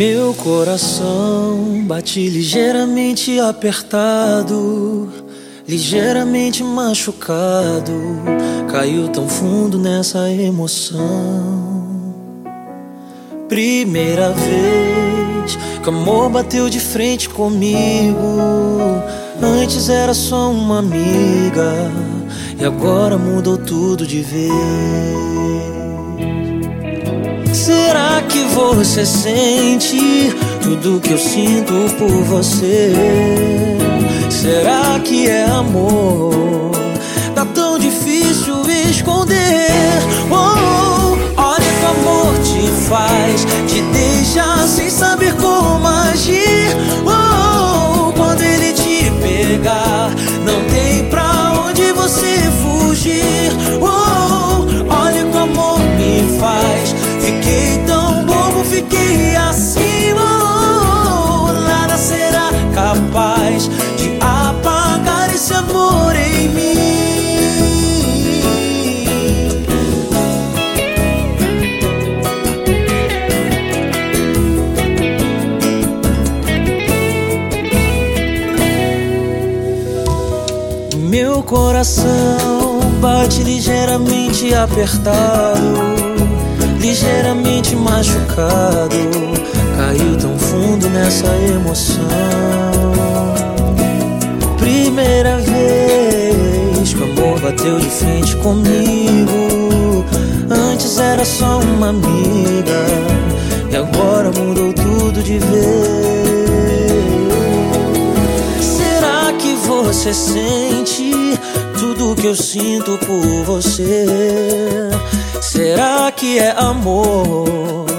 Meu coração bate ligeiramente apertado, ligeiramente machucado. Caiu tão fundo nessa emoção. Primeira vez que amor bateu de frente comigo. Antes era só uma amiga, e agora mudou tudo de vez. Será que você sente tudo que eu sinto por você? Será que é amor? Meu coração bate ligeiramente apertado, ligeiramente machucado. Caiu tão fundo nessa emoção. Primeira vez que o amor bateu de frente comigo. Antes era só uma amiga, e agora mudou tudo de vez. Você sente tudo que eu sinto por você? Será que é amor?